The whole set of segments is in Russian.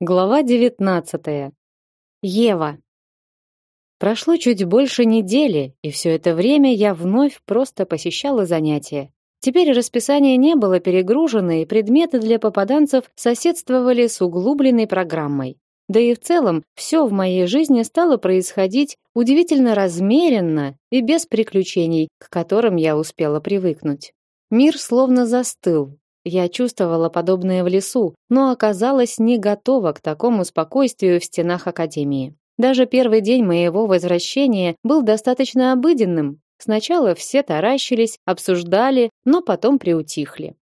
Глава 19. Ева. Прошло чуть больше недели, и все это время я вновь просто посещала занятия. Теперь расписание не было перегружено, и предметы для попаданцев соседствовали с углубленной программой. Да и в целом все в моей жизни стало происходить удивительно размеренно и без приключений, к которым я успела привыкнуть. Мир словно застыл, я чувствовала подобное в лесу, но оказалась не готова к такому спокойствию в стенах академии. Даже первый день моего возвращения был достаточно обыденным. Сначала все таращились, обсуждали, но потом приутихли.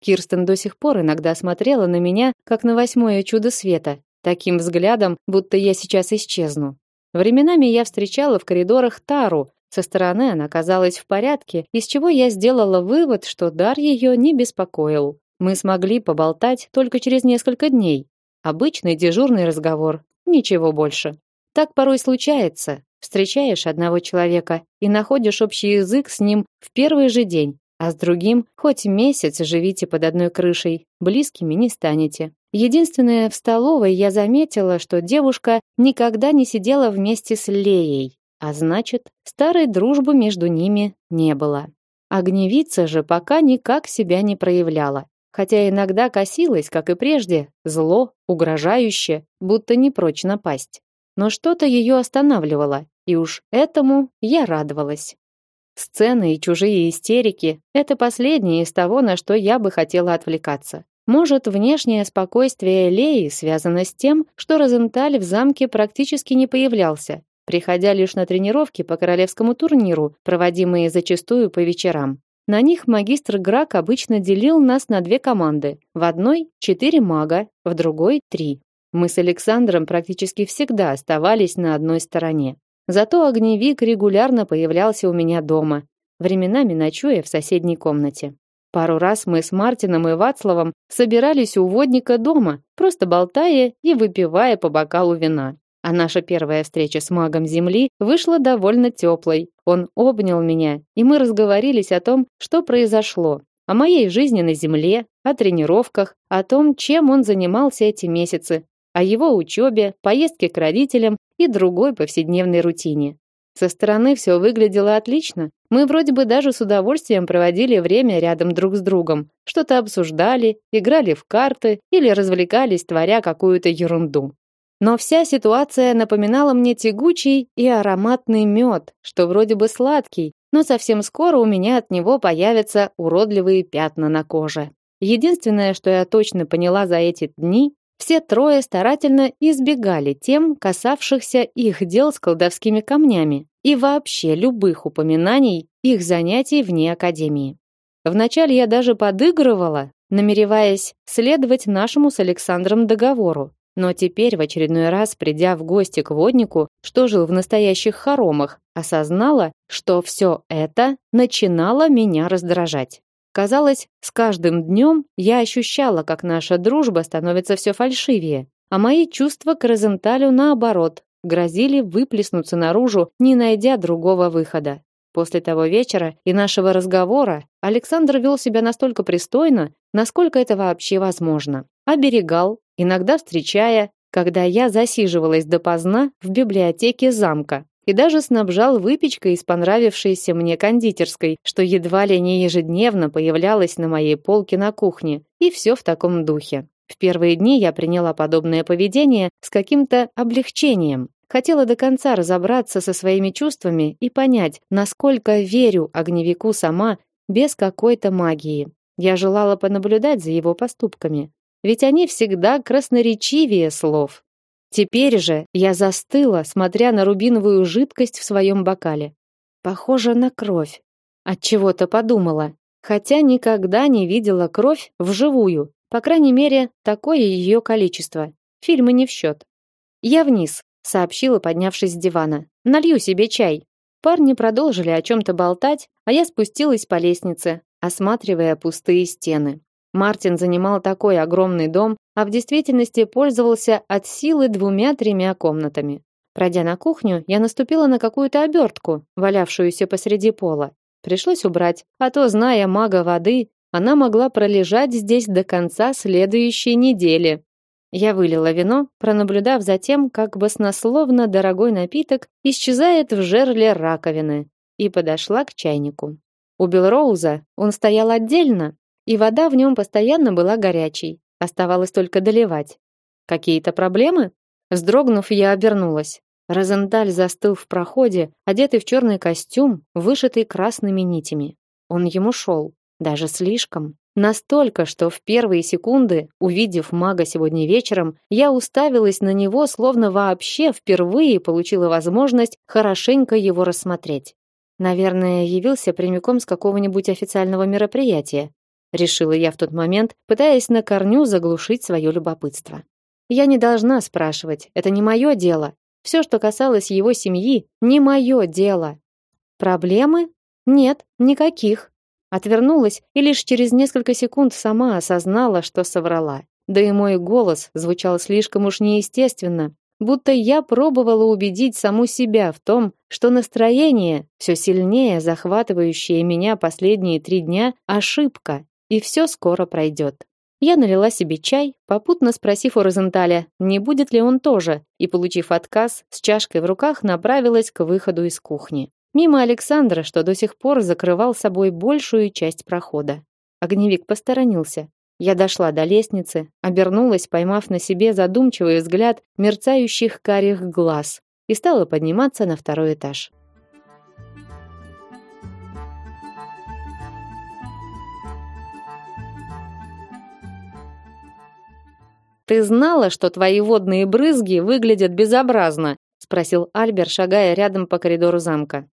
Кирстен до сих пор иногда смотрела на меня, как на восьмое чудо света, таким взглядом, будто я сейчас исчезну. Временами я встречала в коридорах Тару, со стороны она казалась в порядке, из чего я сделала вывод, что дар ее не беспокоил. Мы смогли поболтать только через несколько дней. Обычный дежурный разговор, ничего больше. Так порой случается. Встречаешь одного человека и находишь общий язык с ним в первый же день, а с другим хоть месяц живите под одной крышей, близкими не станете. Единственное, в столовой я заметила, что девушка никогда не сидела вместе с Леей. А значит, старой дружбы между ними не было. Огневица же пока никак себя не проявляла, хотя иногда косилась, как и прежде, зло, угрожающе, будто не прочь напасть. Но что-то ее останавливало, и уж этому я радовалась. Сцены и чужие истерики – это последнее из того, на что я бы хотела отвлекаться. Может, внешнее спокойствие Леи связано с тем, что Розенталь в замке практически не появлялся, приходя лишь на тренировки по королевскому турниру, проводимые зачастую по вечерам. На них магистр Грак обычно делил нас на две команды. В одной четыре мага, в другой три. Мы с Александром практически всегда оставались на одной стороне. Зато огневик регулярно появлялся у меня дома, временами ночуя в соседней комнате. Пару раз мы с Мартином и Вацлавом собирались у водника дома, просто болтая и выпивая по бокалу вина. А наша первая встреча с магом Земли вышла довольно теплой. Он обнял меня, и мы разговорились о том, что произошло, о моей жизни на Земле, о тренировках, о том, чем он занимался эти месяцы, о его учебе, поездке к родителям и другой повседневной рутине. Со стороны все выглядело отлично. Мы вроде бы даже с удовольствием проводили время рядом друг с другом, что-то обсуждали, играли в карты или развлекались, творя какую-то ерунду. Но вся ситуация напоминала мне тягучий и ароматный мед, что вроде бы сладкий, но совсем скоро у меня от него появятся уродливые пятна на коже. Единственное, что я точно поняла за эти дни, все трое старательно избегали тем, касавшихся их дел с колдовскими камнями и вообще любых упоминаний их занятий вне академии. Вначале я даже подыгрывала, намереваясь следовать нашему с Александром договору, но теперь, в очередной раз придя в гости к воднику, что жил в настоящих хоромах, осознала, что все это начинало меня раздражать. Казалось, с каждым днем я ощущала, как наша дружба становится все фальшивее, а мои чувства к Розенталю, наоборот, грозили выплеснуться наружу, не найдя другого выхода. После того вечера и нашего разговора Александр вел себя настолько пристойно, насколько это вообще возможно. Оберегал, иногда встречая, когда я засиживалась допоздна в библиотеке замка, и даже снабжал выпечкой из понравившейся мне кондитерской, что едва ли не ежедневно появлялась на моей полке на кухне, и все в таком духе. В первые дни я приняла подобное поведение с каким-то облегчением. Хотела до конца разобраться со своими чувствами и понять, насколько верю огневику сама без какой-то магии. Я желала понаблюдать за его поступками ведь они всегда красноречивее слов. Теперь же я застыла, смотря на рубиновую жидкость в своем бокале. Похоже на кровь. От чего-то подумала, хотя никогда не видела кровь вживую, по крайней мере, такое ее количество. Фильмы не в счет. Я вниз, сообщила, поднявшись с дивана. Налью себе чай. Парни продолжили о чем то болтать, а я спустилась по лестнице, осматривая пустые стены. Мартин занимал такой огромный дом, а в действительности пользовался от силы двумя-тремя комнатами. Пройдя на кухню, я наступила на какую-то обертку, валявшуюся посреди пола. Пришлось убрать, а то, зная мага воды, она могла пролежать здесь до конца следующей недели. Я вылила вино, пронаблюдав за тем, как баснословно дорогой напиток исчезает в жерле раковины, и подошла к чайнику. У Белроуза он стоял отдельно, и вода в нем постоянно была горячей. Оставалось только доливать. Какие-то проблемы? Вздрогнув, я обернулась. Розенталь застыл в проходе, одетый в черный костюм, вышитый красными нитями. Он ему шел, даже слишком. Настолько, что в первые секунды, увидев мага сегодня вечером, я уставилась на него, словно вообще впервые получила возможность хорошенько его рассмотреть. Наверное, явился прямиком с какого-нибудь официального мероприятия, решила я в тот момент, пытаясь на корню заглушить свое любопытство. Я не должна спрашивать, это не мое дело. Все, что касалось его семьи, не мое дело. Проблемы? Нет, никаких. Отвернулась и лишь через несколько секунд сама осознала, что соврала. Да и мой голос звучал слишком уж неестественно, будто я пробовала убедить саму себя в том, что настроение, все сильнее захватывающее меня последние три дня, ошибка, и все скоро пройдет. Я налила себе чай, попутно спросив у Розенталя, не будет ли он тоже, и, получив отказ, с чашкой в руках направилась к выходу из кухни. Мимо Александра, что до сих пор закрывал собой большую часть прохода. Огневик посторонился. Я дошла до лестницы, обернулась, поймав на себе задумчивый взгляд мерцающих карих глаз, и стала подниматься на второй этаж. Ты знала, что твои водные брызги выглядят безобразно? спросил Альбер, шагая рядом по коридору замка.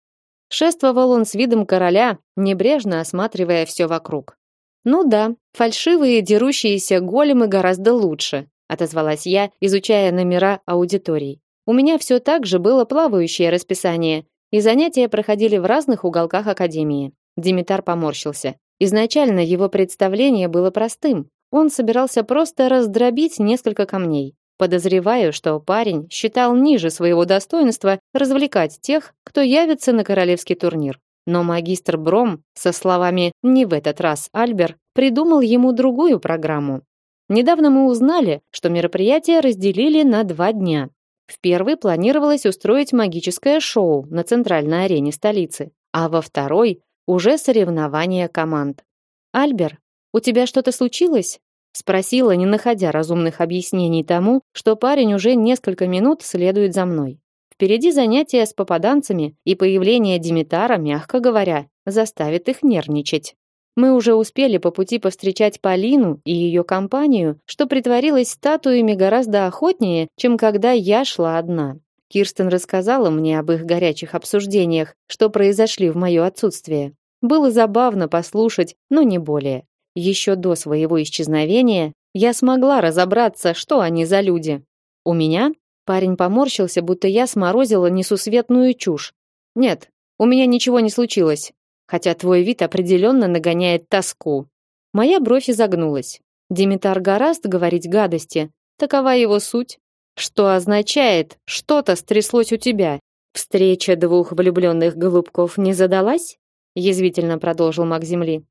Шествовал он с видом короля, небрежно осматривая все вокруг. Ну да, фальшивые дерущиеся големы гораздо лучше, отозвалась я, изучая номера аудиторий. У меня все так же было плавающее расписание, и занятия проходили в разных уголках академии. Димитар поморщился. Изначально его представление было простым. Он собирался просто раздробить несколько камней. Подозреваю, что парень считал ниже своего достоинства развлекать тех, кто явится на королевский турнир. Но магистр Бром со словами «не в этот раз, Альбер» придумал ему другую программу. Недавно мы узнали, что мероприятие разделили на два дня. В первый планировалось устроить магическое шоу на центральной арене столицы, а во второй уже соревнования команд. Альбер, у тебя что-то случилось? Спросила, не находя разумных объяснений тому, что парень уже несколько минут следует за мной. Впереди занятия с попаданцами, и появление Димитара, мягко говоря, заставит их нервничать. Мы уже успели по пути повстречать Полину и ее компанию, что притворилась статуями гораздо охотнее, чем когда я шла одна. Кирстен рассказала мне об их горячих обсуждениях, что произошли в мое отсутствие. Было забавно послушать, но не более. Еще до своего исчезновения я смогла разобраться, что они за люди. У меня парень поморщился, будто я сморозила несусветную чушь. Нет, у меня ничего не случилось, хотя твой вид определенно нагоняет тоску. Моя бровь изогнулась. Димитар гораст говорить гадости, такова его суть. Что означает, что-то стряслось у тебя? Встреча двух влюбленных голубков не задалась? Язвительно продолжил маг земли.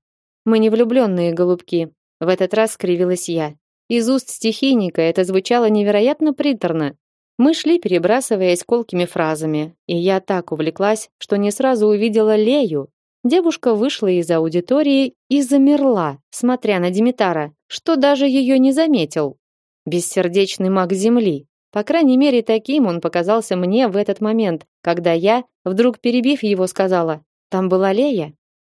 Мы не влюбленные голубки. В этот раз скривилась я. Из уст стихийника это звучало невероятно приторно. Мы шли, перебрасываясь колкими фразами, и я так увлеклась, что не сразу увидела Лею. Девушка вышла из аудитории и замерла, смотря на Димитара, что даже ее не заметил. Бессердечный маг земли. По крайней мере, таким он показался мне в этот момент, когда я, вдруг перебив его, сказала: "Там была Лея".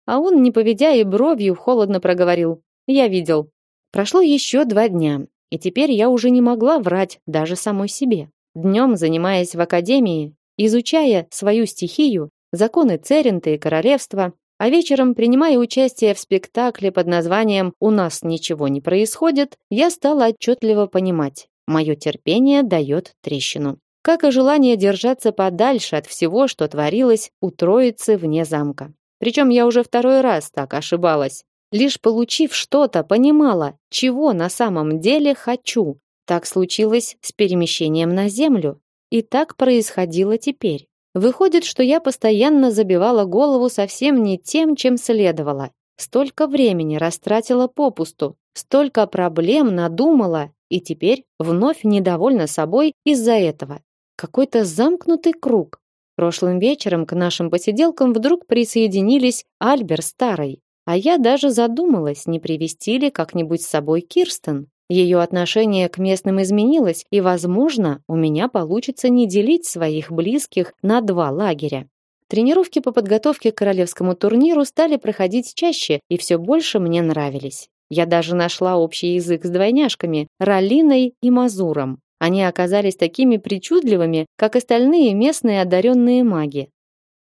А он, не поведя и бровью, холодно проговорил: "Я видел". Прошло еще два дня, и теперь я уже не могла врать даже самой себе. Днем, занимаясь в академии, изучая свою стихию, законы Церенты и королевства, а вечером, принимая участие в спектакле под названием «У нас ничего не происходит», я стала отчетливо понимать, мое терпение дает трещину. Как и желание держаться подальше от всего, что творилось у троицы вне замка. Причем я уже второй раз так ошибалась. Лишь получив что-то, понимала, чего на самом деле хочу. Так случилось с перемещением на землю. И так происходило теперь. Выходит, что я постоянно забивала голову совсем не тем, чем следовало. Столько времени растратила попусту, столько проблем надумала и теперь вновь недовольна собой из-за этого. Какой-то замкнутый круг. Прошлым вечером к нашим посиделкам вдруг присоединились Альбер Старый, а я даже задумалась, не привести ли как-нибудь с собой Кирстен. Ее отношение к местным изменилось, и, возможно, у меня получится не делить своих близких на два лагеря. Тренировки по подготовке к королевскому турниру стали проходить чаще и все больше мне нравились. Я даже нашла общий язык с двойняшками, Ралиной и Мазуром. Они оказались такими причудливыми, как остальные местные одаренные маги.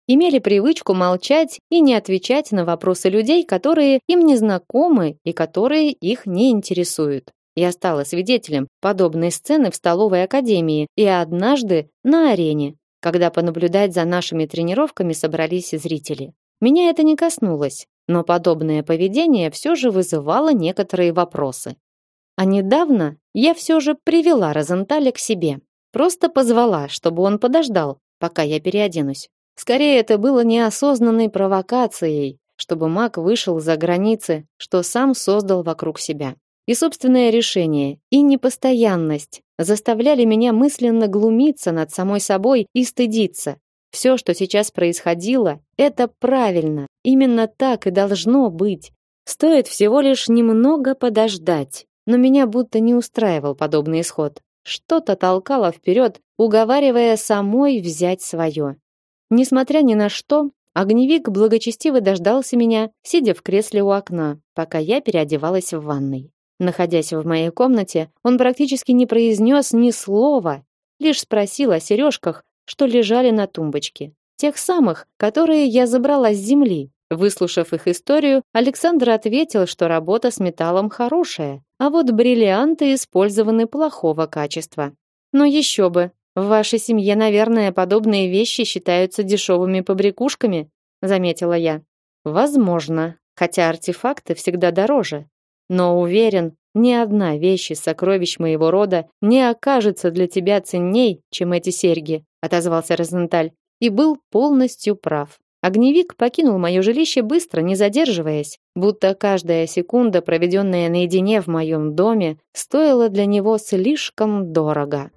Имели привычку молчать и не отвечать на вопросы людей, которые им не знакомы и которые их не интересуют. Я стала свидетелем подобной сцены в столовой академии и однажды на арене, когда понаблюдать за нашими тренировками собрались зрители. Меня это не коснулось, но подобное поведение все же вызывало некоторые вопросы. А недавно я все же привела Розенталя к себе. Просто позвала, чтобы он подождал, пока я переоденусь. Скорее, это было неосознанной провокацией, чтобы маг вышел за границы, что сам создал вокруг себя. И собственное решение, и непостоянность заставляли меня мысленно глумиться над самой собой и стыдиться. Все, что сейчас происходило, это правильно. Именно так и должно быть. Стоит всего лишь немного подождать. Но меня будто не устраивал подобный исход. Что-то толкало вперед, уговаривая самой взять свое. Несмотря ни на что, огневик благочестиво дождался меня, сидя в кресле у окна, пока я переодевалась в ванной. Находясь в моей комнате, он практически не произнес ни слова, лишь спросил о сережках, что лежали на тумбочке. Тех самых, которые я забрала с земли. Выслушав их историю, Александр ответил, что работа с металлом хорошая, а вот бриллианты использованы плохого качества. Но еще бы, в вашей семье, наверное, подобные вещи считаются дешевыми побрякушками, заметила я. Возможно, хотя артефакты всегда дороже. Но уверен, ни одна вещь из сокровищ моего рода не окажется для тебя ценней, чем эти серьги, отозвался Розенталь и был полностью прав. Огневик покинул мое жилище быстро, не задерживаясь, будто каждая секунда, проведенная наедине в моем доме, стоила для него слишком дорого.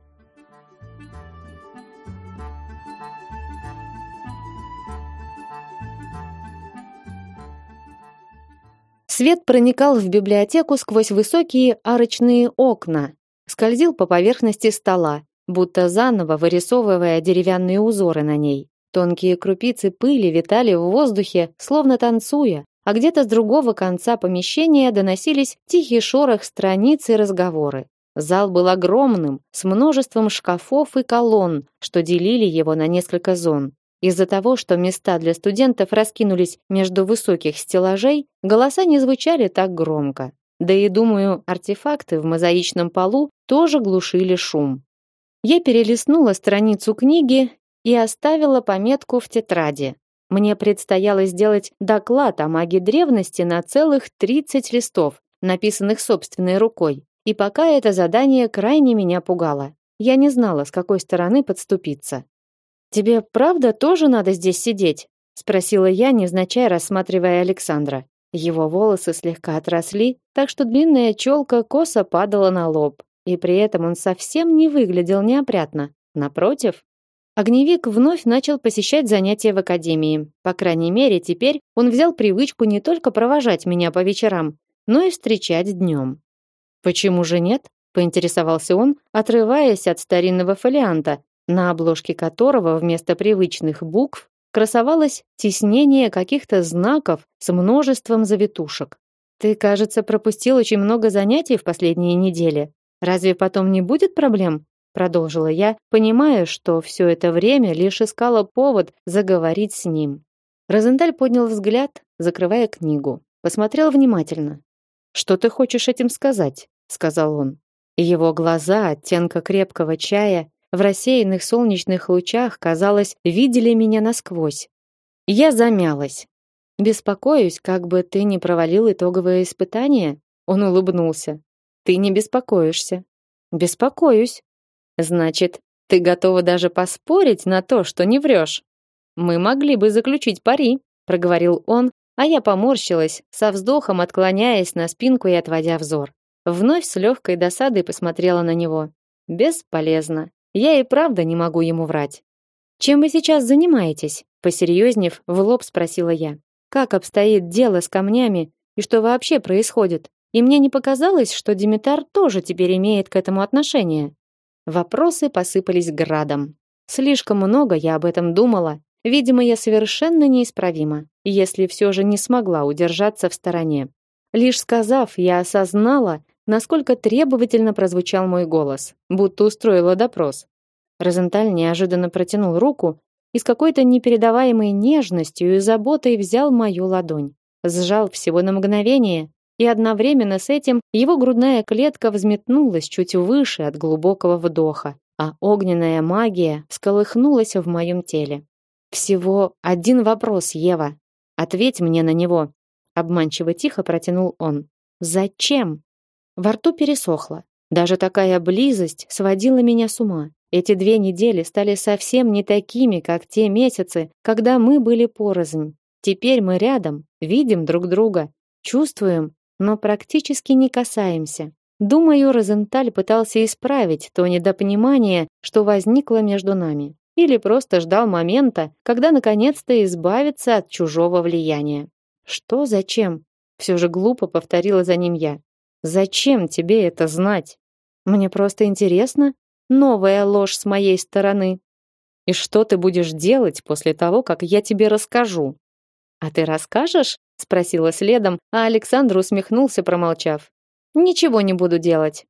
Свет проникал в библиотеку сквозь высокие арочные окна, скользил по поверхности стола, будто заново вырисовывая деревянные узоры на ней. Тонкие крупицы пыли витали в воздухе, словно танцуя, а где-то с другого конца помещения доносились тихий шорох страниц и разговоры. Зал был огромным, с множеством шкафов и колонн, что делили его на несколько зон. Из-за того, что места для студентов раскинулись между высоких стеллажей, голоса не звучали так громко. Да и, думаю, артефакты в мозаичном полу тоже глушили шум. Я перелистнула страницу книги и оставила пометку в тетради. Мне предстояло сделать доклад о магии древности на целых 30 листов, написанных собственной рукой. И пока это задание крайне меня пугало. Я не знала, с какой стороны подступиться. «Тебе правда тоже надо здесь сидеть?» спросила я, невзначай рассматривая Александра. Его волосы слегка отросли, так что длинная челка косо падала на лоб, и при этом он совсем не выглядел неопрятно. Напротив, Огневик вновь начал посещать занятия в академии. По крайней мере, теперь он взял привычку не только провожать меня по вечерам, но и встречать днем. Почему же нет? поинтересовался он, отрываясь от старинного фолианта, на обложке которого вместо привычных букв красовалось тиснение каких-то знаков с множеством завитушек. Ты, кажется, пропустил очень много занятий в последние недели. Разве потом не будет проблем? Продолжила я, понимая, что все это время лишь искала повод заговорить с ним. Розенталь поднял взгляд, закрывая книгу, посмотрел внимательно. Что ты хочешь этим сказать? сказал он. Его глаза оттенка крепкого чая в рассеянных солнечных лучах, казалось, видели меня насквозь. Я замялась. Беспокоюсь, как бы ты не провалил итоговое испытание, он улыбнулся. Ты не беспокоишься. Беспокоюсь, Значит, ты готова даже поспорить на то, что не врешь? Мы могли бы заключить пари, проговорил он, а я поморщилась, со вздохом отклоняясь на спинку и отводя взор. Вновь с легкой досадой посмотрела на него. Бесполезно. Я и правда не могу ему врать. Чем вы сейчас занимаетесь? Посерьезнев, в лоб спросила я. Как обстоит дело с камнями и что вообще происходит? И мне не показалось, что Димитар тоже теперь имеет к этому отношение. Вопросы посыпались градом. Слишком много я об этом думала. Видимо, я совершенно неисправима, если все же не смогла удержаться в стороне. Лишь сказав, я осознала, насколько требовательно прозвучал мой голос, будто устроила допрос. Розенталь неожиданно протянул руку и с какой-то непередаваемой нежностью и заботой взял мою ладонь. Сжал всего на мгновение, и одновременно с этим его грудная клетка взметнулась чуть выше от глубокого вдоха, а огненная магия всколыхнулась в моем теле. Всего один вопрос, Ева. Ответь мне на него, обманчиво тихо протянул он. Зачем? Во рту пересохло. Даже такая близость сводила меня с ума. Эти две недели стали совсем не такими, как те месяцы, когда мы были порознь. Теперь мы рядом, видим друг друга, чувствуем, но практически не касаемся. Думаю, Розенталь пытался исправить то недопонимание, что возникло между нами, или просто ждал момента, когда наконец-то избавится от чужого влияния. Что, зачем? Все же глупо повторила за ним я. Зачем тебе это знать? Мне просто интересно, Новая ложь с моей стороны. И что ты будешь делать после того, как я тебе расскажу? А ты расскажешь? спросила следом, а Александр усмехнулся, промолчав. Ничего не буду делать.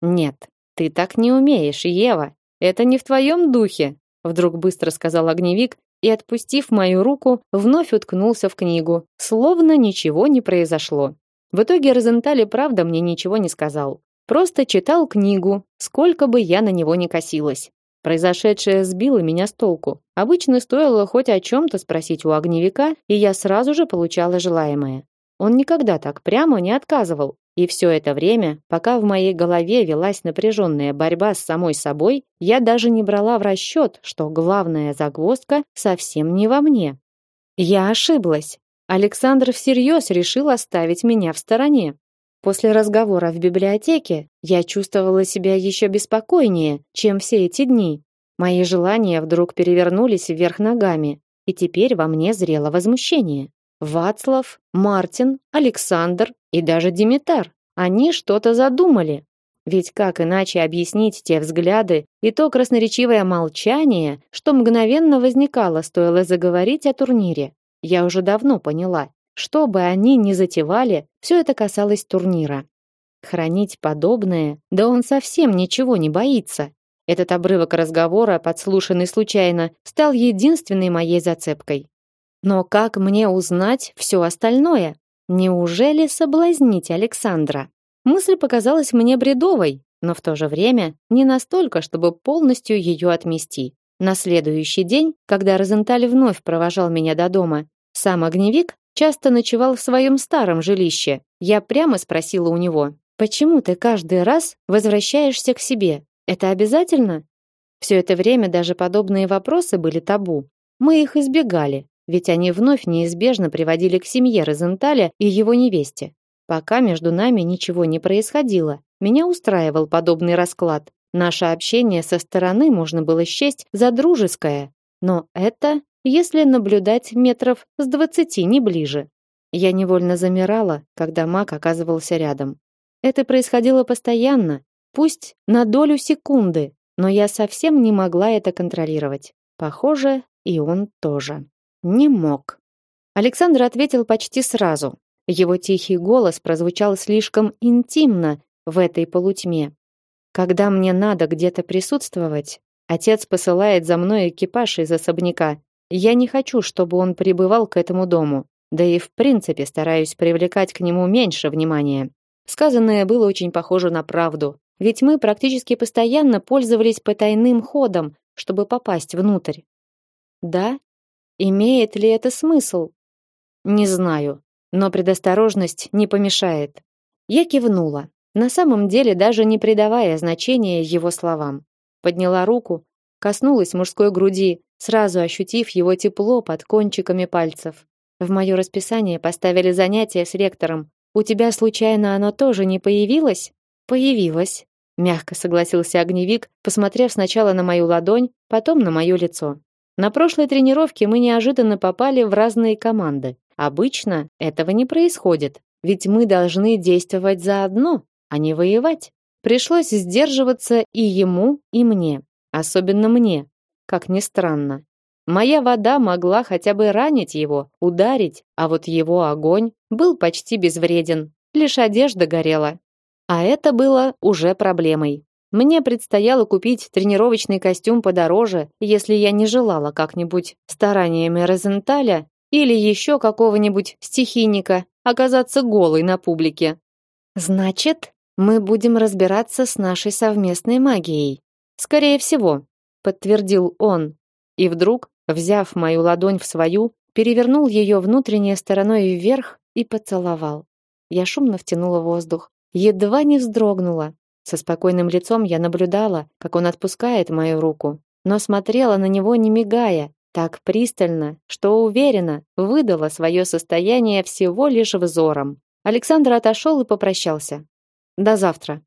Нет, ты так не умеешь, Ева. Это не в твоем духе, вдруг быстро сказал огневик и отпустив мою руку, вновь уткнулся в книгу, словно ничего не произошло. В итоге Розенталь правда мне ничего не сказал. Просто читал книгу, сколько бы я на него ни косилась. Произошедшее сбило меня с толку. Обычно стоило хоть о чем-то спросить у огневика, и я сразу же получала желаемое. Он никогда так прямо не отказывал. И все это время, пока в моей голове велась напряженная борьба с самой собой, я даже не брала в расчет, что главная загвоздка совсем не во мне. Я ошиблась. Александр всерьез решил оставить меня в стороне. После разговора в библиотеке я чувствовала себя еще беспокойнее, чем все эти дни. Мои желания вдруг перевернулись вверх ногами, и теперь во мне зрело возмущение. Вацлав, Мартин, Александр и даже Димитар. Они что-то задумали. Ведь как иначе объяснить те взгляды и то красноречивое молчание, что мгновенно возникало, стоило заговорить о турнире? Я уже давно поняла. Что бы они ни затевали, все это касалось турнира. Хранить подобное, да он совсем ничего не боится. Этот обрывок разговора, подслушанный случайно, стал единственной моей зацепкой. Но как мне узнать все остальное? Неужели соблазнить Александра? Мысль показалась мне бредовой, но в то же время не настолько, чтобы полностью ее отмести. На следующий день, когда Розенталь вновь провожал меня до дома, сам огневик часто ночевал в своем старом жилище. Я прямо спросила у него: "Почему ты каждый раз возвращаешься к себе? Это обязательно?" Все это время даже подобные вопросы были табу. Мы их избегали, ведь они вновь неизбежно приводили к семье Розенталя и его невесте. Пока между нами ничего не происходило, меня устраивал подобный расклад. Наше общение со стороны можно было счесть за дружеское, но это если наблюдать метров с двадцати не ближе. Я невольно замирала, когда маг оказывался рядом. Это происходило постоянно, пусть на долю секунды, но я совсем не могла это контролировать. Похоже, и он тоже. Не мог. Александр ответил почти сразу. Его тихий голос прозвучал слишком интимно в этой полутьме. Когда мне надо где-то присутствовать, отец посылает за мной экипаж из особняка, я не хочу, чтобы он прибывал к этому дому. Да и в принципе стараюсь привлекать к нему меньше внимания. Сказанное было очень похоже на правду, ведь мы практически постоянно пользовались потайным ходом, чтобы попасть внутрь. Да? Имеет ли это смысл? Не знаю, но предосторожность не помешает. Я кивнула, на самом деле даже не придавая значения его словам. Подняла руку, коснулась мужской груди, сразу ощутив его тепло под кончиками пальцев. В мое расписание поставили занятия с ректором, У тебя случайно оно тоже не появилось? Появилось, мягко согласился огневик, посмотрев сначала на мою ладонь, потом на мое лицо. На прошлой тренировке мы неожиданно попали в разные команды. Обычно этого не происходит, ведь мы должны действовать заодно, а не воевать. Пришлось сдерживаться и ему, и мне, особенно мне, как ни странно. Моя вода могла хотя бы ранить его, ударить, а вот его огонь был почти безвреден, лишь одежда горела. А это было уже проблемой. Мне предстояло купить тренировочный костюм подороже, если я не желала как-нибудь стараниями Розенталя или еще какого-нибудь стихийника оказаться голой на публике. Значит, мы будем разбираться с нашей совместной магией. Скорее всего, подтвердил он. И вдруг, взяв мою ладонь в свою, перевернул ее внутренней стороной вверх и поцеловал. Я шумно втянула воздух едва не вздрогнула. Со спокойным лицом я наблюдала, как он отпускает мою руку, но смотрела на него не мигая, так пристально, что уверенно выдала свое состояние всего лишь взором. Александр отошел и попрощался. До завтра.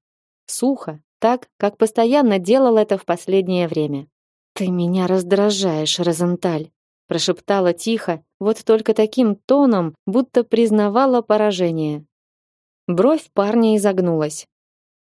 Сухо, так, как постоянно делал это в последнее время. Ты меня раздражаешь, Розенталь, прошептала тихо, вот только таким тоном, будто признавала поражение. Бровь парня изогнулась.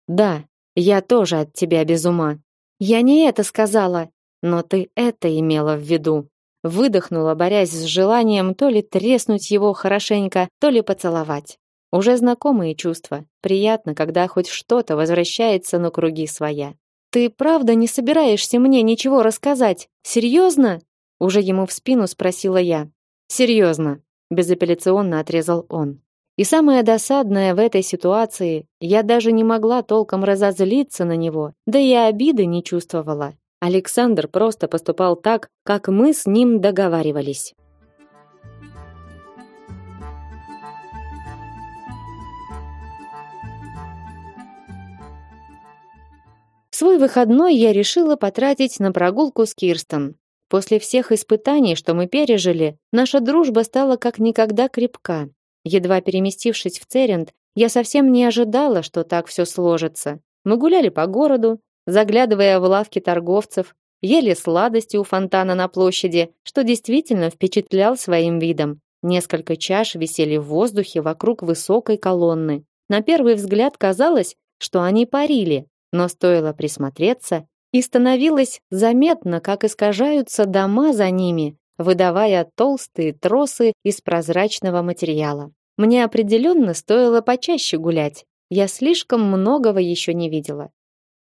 Да, я тоже от тебя без ума. Я не это сказала, но ты это имела в виду. Выдохнула, борясь с желанием то ли треснуть его хорошенько, то ли поцеловать. Уже знакомые чувства. Приятно, когда хоть что-то возвращается на круги своя. Ты правда не собираешься мне ничего рассказать? Серьезно? Уже ему в спину спросила я. Серьезно, безапелляционно отрезал он. И самое досадное в этой ситуации, я даже не могла толком разозлиться на него, да и обиды не чувствовала. Александр просто поступал так, как мы с ним договаривались. Свой выходной я решила потратить на прогулку с Кирстен. После всех испытаний, что мы пережили, наша дружба стала как никогда крепка. Едва переместившись в Церент, я совсем не ожидала, что так все сложится. Мы гуляли по городу, заглядывая в лавки торговцев, ели сладости у фонтана на площади, что действительно впечатлял своим видом. Несколько чаш висели в воздухе вокруг высокой колонны. На первый взгляд казалось, что они парили, но стоило присмотреться, и становилось заметно, как искажаются дома за ними, выдавая толстые тросы из прозрачного материала. Мне определенно стоило почаще гулять. Я слишком многого еще не видела.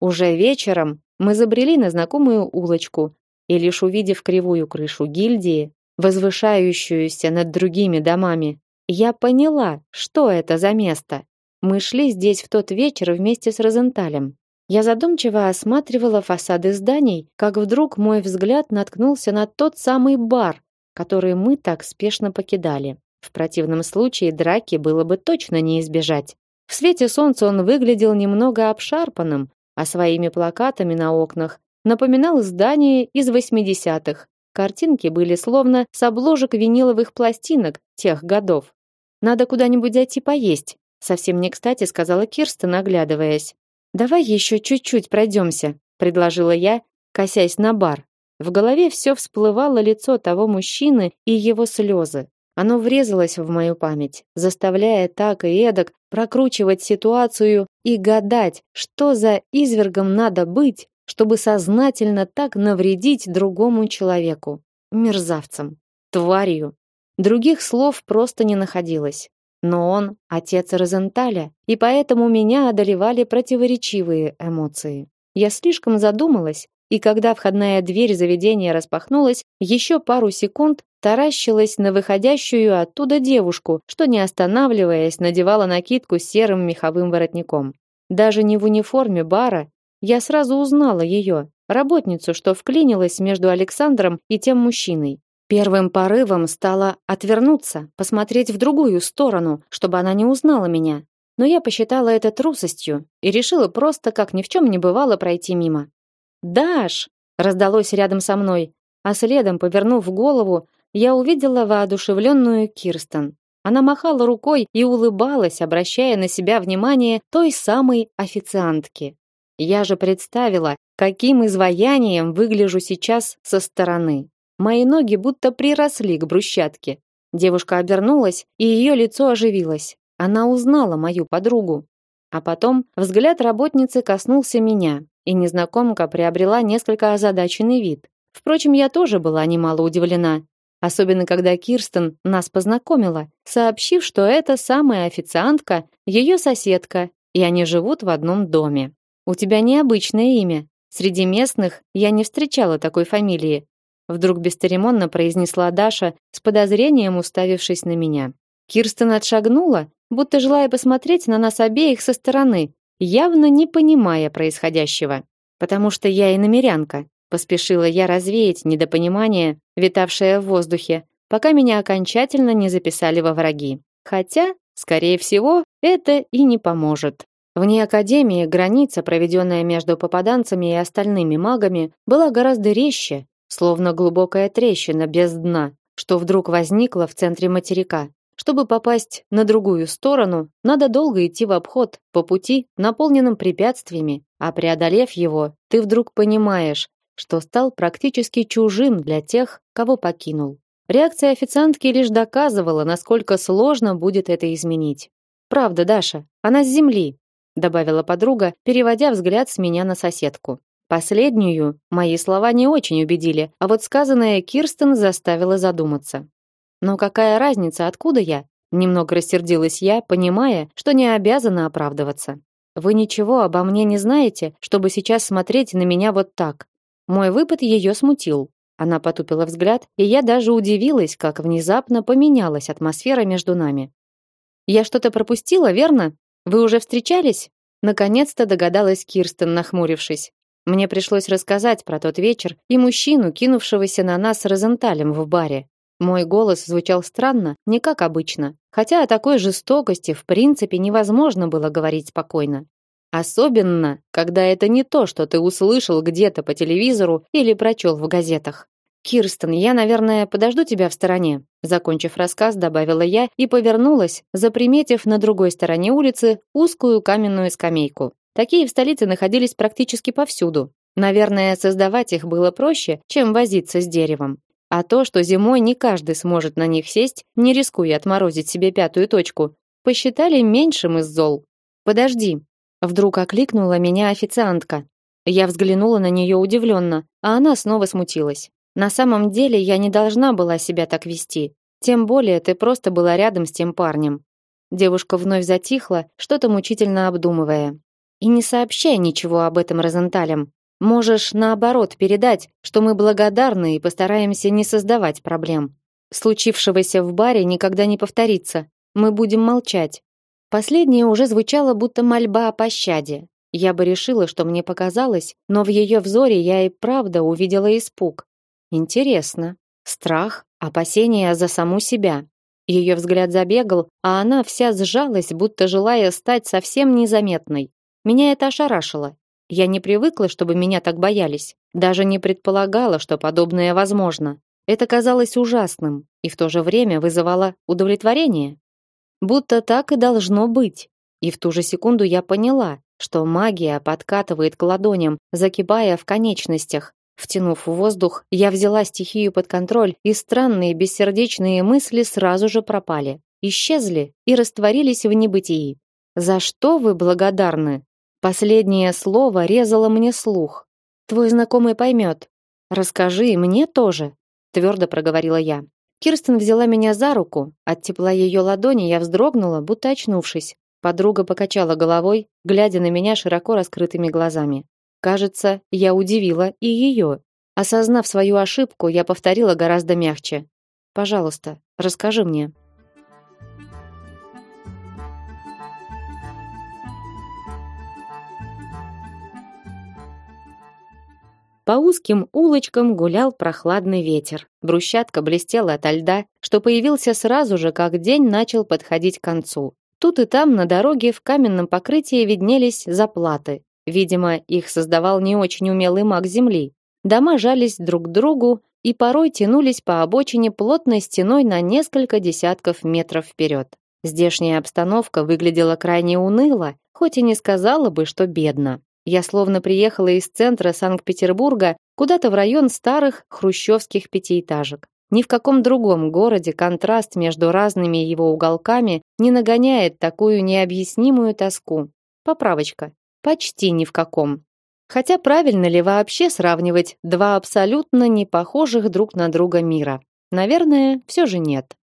Уже вечером мы забрели на знакомую улочку, и лишь увидев кривую крышу гильдии, возвышающуюся над другими домами, я поняла, что это за место. Мы шли здесь в тот вечер вместе с Розенталем. Я задумчиво осматривала фасады зданий, как вдруг мой взгляд наткнулся на тот самый бар, который мы так спешно покидали. В противном случае драки было бы точно не избежать. В свете солнца он выглядел немного обшарпанным, а своими плакатами на окнах напоминал здание из 80-х. Картинки были словно с обложек виниловых пластинок тех годов. Надо куда-нибудь зайти поесть, совсем не кстати сказала Кирстен, оглядываясь. Давай еще чуть-чуть пройдемся, предложила я, косясь на бар. В голове все всплывало лицо того мужчины и его слезы. Оно врезалось в мою память, заставляя так и эдак прокручивать ситуацию и гадать, что за извергом надо быть, чтобы сознательно так навредить другому человеку. Мерзавцем, тварью. Других слов просто не находилось. Но он отец Розенталя, и поэтому меня одолевали противоречивые эмоции. Я слишком задумалась, и когда входная дверь заведения распахнулась, еще пару секунд таращилась на выходящую оттуда девушку, что не останавливаясь, надевала накидку с серым меховым воротником. Даже не в униформе бара, я сразу узнала ее, работницу, что вклинилась между Александром и тем мужчиной. Первым порывом стало отвернуться, посмотреть в другую сторону, чтобы она не узнала меня. Но я посчитала это трусостью и решила просто, как ни в чем не бывало, пройти мимо. «Даш!» раздалось рядом со мной, а следом, повернув голову, я увидела воодушевленную Кирстен. Она махала рукой и улыбалась, обращая на себя внимание той самой официантки. Я же представила, каким изваянием выгляжу сейчас со стороны. Мои ноги будто приросли к брусчатке. Девушка обернулась, и ее лицо оживилось. Она узнала мою подругу. А потом взгляд работницы коснулся меня, и незнакомка приобрела несколько озадаченный вид. Впрочем, я тоже была немало удивлена, особенно когда Кирстен нас познакомила, сообщив, что эта самая официантка ее соседка, и они живут в одном доме. У тебя необычное имя. Среди местных я не встречала такой фамилии. Вдруг бесцеремонно произнесла Даша, с подозрением уставившись на меня. Кирстен отшагнула, будто желая посмотреть на нас обеих со стороны, явно не понимая происходящего. Потому что я и намерянка. Поспешила я развеять недопонимание, витавшее в воздухе, пока меня окончательно не записали во враги. Хотя, скорее всего, это и не поможет. Вне академии граница, проведенная между попаданцами и остальными магами, была гораздо резче, словно глубокая трещина без дна, что вдруг возникла в центре материка. Чтобы попасть на другую сторону, надо долго идти в обход по пути, наполненным препятствиями, а преодолев его, ты вдруг понимаешь, что стал практически чужим для тех, кого покинул. Реакция официантки лишь доказывала, насколько сложно будет это изменить. Правда, Даша, она с земли, добавила подруга, переводя взгляд с меня на соседку. Последнюю мои слова не очень убедили, а вот сказанное Кирстен заставило задуматься. Но какая разница, откуда я? Немного рассердилась я, понимая, что не обязана оправдываться. Вы ничего обо мне не знаете, чтобы сейчас смотреть на меня вот так. Мой выпад ее смутил. Она потупила взгляд, и я даже удивилась, как внезапно поменялась атмосфера между нами. Я что-то пропустила, верно? Вы уже встречались? Наконец-то догадалась Кирстен, нахмурившись. Мне пришлось рассказать про тот вечер и мужчину, кинувшегося на нас Розенталем в баре. Мой голос звучал странно, не как обычно, хотя о такой жестокости в принципе невозможно было говорить спокойно. Особенно, когда это не то, что ты услышал где-то по телевизору или прочел в газетах. Кирстен, я, наверное, подожду тебя в стороне, закончив рассказ, добавила я и повернулась, заприметив на другой стороне улицы узкую каменную скамейку. Такие в столице находились практически повсюду. Наверное, создавать их было проще, чем возиться с деревом. А то, что зимой не каждый сможет на них сесть, не рискуя отморозить себе пятую точку, посчитали меньшим из зол. Подожди, Вдруг окликнула меня официантка. Я взглянула на нее удивленно, а она снова смутилась. На самом деле я не должна была себя так вести. Тем более ты просто была рядом с тем парнем. Девушка вновь затихла, что-то мучительно обдумывая. И не сообщай ничего об этом Розенталям. Можешь наоборот передать, что мы благодарны и постараемся не создавать проблем. Случившегося в баре никогда не повторится. Мы будем молчать. Последнее уже звучало будто мольба о пощаде. Я бы решила, что мне показалось, но в ее взоре я и правда увидела испуг. Интересно. Страх, опасение за саму себя. Ее взгляд забегал, а она вся сжалась, будто желая стать совсем незаметной. Меня это ошарашило. Я не привыкла, чтобы меня так боялись. Даже не предполагала, что подобное возможно. Это казалось ужасным и в то же время вызывало удовлетворение. Будто так и должно быть. И в ту же секунду я поняла, что магия подкатывает к ладоням, закипая в конечностях. Втянув воздух, я взяла стихию под контроль, и странные бессердечные мысли сразу же пропали, исчезли и растворились в небытии. За что вы благодарны? Последнее слово резало мне слух. Твой знакомый поймет. Расскажи мне тоже, твердо проговорила я. Кирстен взяла меня за руку. От тепла ее ладони я вздрогнула, будто очнувшись. Подруга покачала головой, глядя на меня широко раскрытыми глазами. Кажется, я удивила и ее. Осознав свою ошибку, я повторила гораздо мягче. Пожалуйста, расскажи мне. По узким улочкам гулял прохладный ветер. Брусчатка блестела ото льда, что появился сразу же, как день начал подходить к концу. Тут и там на дороге в каменном покрытии виднелись заплаты. Видимо, их создавал не очень умелый маг земли. Дома жались друг к другу, и порой тянулись по обочине плотной стеной на несколько десятков метров вперед. Здешняя обстановка выглядела крайне уныло, хоть и не сказала бы, что бедно. Я словно приехала из центра Санкт-Петербурга куда-то в район старых хрущевских пятиэтажек. Ни в каком другом городе контраст между разными его уголками не нагоняет такую необъяснимую тоску. Поправочка. Почти ни в каком. Хотя правильно ли вообще сравнивать два абсолютно не похожих друг на друга мира? Наверное, все же нет.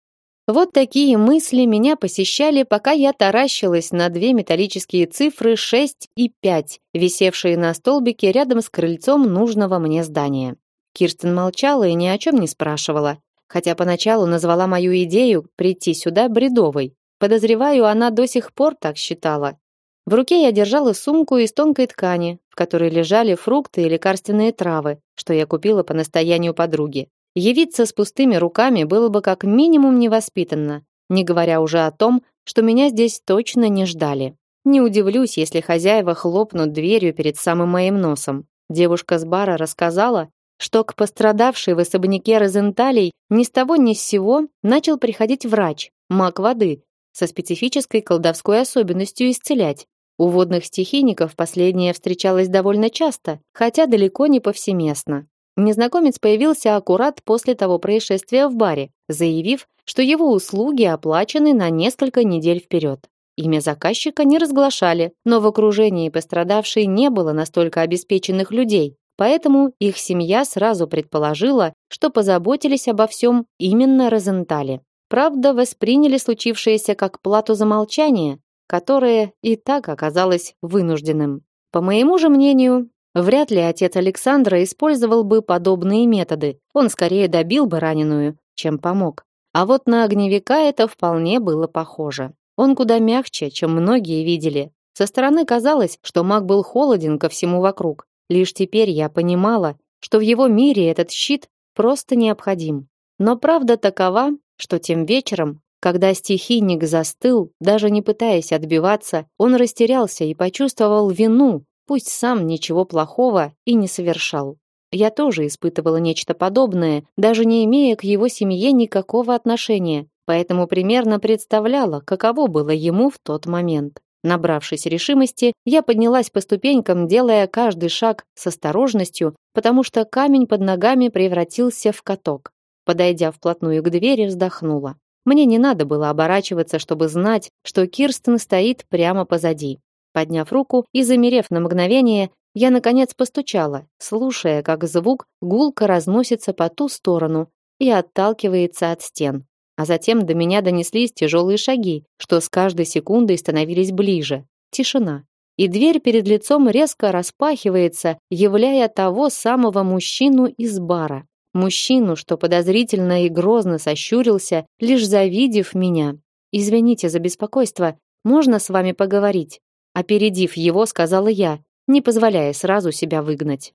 Вот такие мысли меня посещали, пока я таращилась на две металлические цифры 6 и 5, висевшие на столбике рядом с крыльцом нужного мне здания. Кирстен молчала и ни о чем не спрашивала, хотя поначалу назвала мою идею прийти сюда бредовой. Подозреваю, она до сих пор так считала. В руке я держала сумку из тонкой ткани, в которой лежали фрукты и лекарственные травы, что я купила по настоянию подруги. Явиться с пустыми руками было бы как минимум невоспитанно, не говоря уже о том, что меня здесь точно не ждали. Не удивлюсь, если хозяева хлопнут дверью перед самым моим носом. Девушка с бара рассказала, что к пострадавшей в особняке Розенталей ни с того ни с сего начал приходить врач, маг воды, со специфической колдовской особенностью исцелять. У водных стихийников последнее встречалось довольно часто, хотя далеко не повсеместно. Незнакомец появился аккурат после того происшествия в баре, заявив, что его услуги оплачены на несколько недель вперед. Имя заказчика не разглашали, но в окружении пострадавшей не было настолько обеспеченных людей, поэтому их семья сразу предположила, что позаботились обо всем именно Розентали. Правда, восприняли случившееся как плату за молчание, которое и так оказалось вынужденным. По моему же мнению, Вряд ли отец Александра использовал бы подобные методы. Он скорее добил бы раненую, чем помог. А вот на огневика это вполне было похоже. Он куда мягче, чем многие видели. Со стороны казалось, что маг был холоден ко всему вокруг. Лишь теперь я понимала, что в его мире этот щит просто необходим. Но правда такова, что тем вечером, когда стихийник застыл, даже не пытаясь отбиваться, он растерялся и почувствовал вину пусть сам ничего плохого и не совершал. Я тоже испытывала нечто подобное, даже не имея к его семье никакого отношения, поэтому примерно представляла, каково было ему в тот момент. Набравшись решимости, я поднялась по ступенькам, делая каждый шаг с осторожностью, потому что камень под ногами превратился в каток. Подойдя вплотную к двери, вздохнула. Мне не надо было оборачиваться, чтобы знать, что Кирстен стоит прямо позади. Подняв руку и замерев на мгновение, я наконец постучала, слушая, как звук гулко разносится по ту сторону и отталкивается от стен. А затем до меня донеслись тяжелые шаги, что с каждой секундой становились ближе. Тишина. И дверь перед лицом резко распахивается, являя того самого мужчину из бара. Мужчину, что подозрительно и грозно сощурился, лишь завидев меня. Извините за беспокойство. Можно с вами поговорить? Опередив его, сказала я, не позволяя сразу себя выгнать.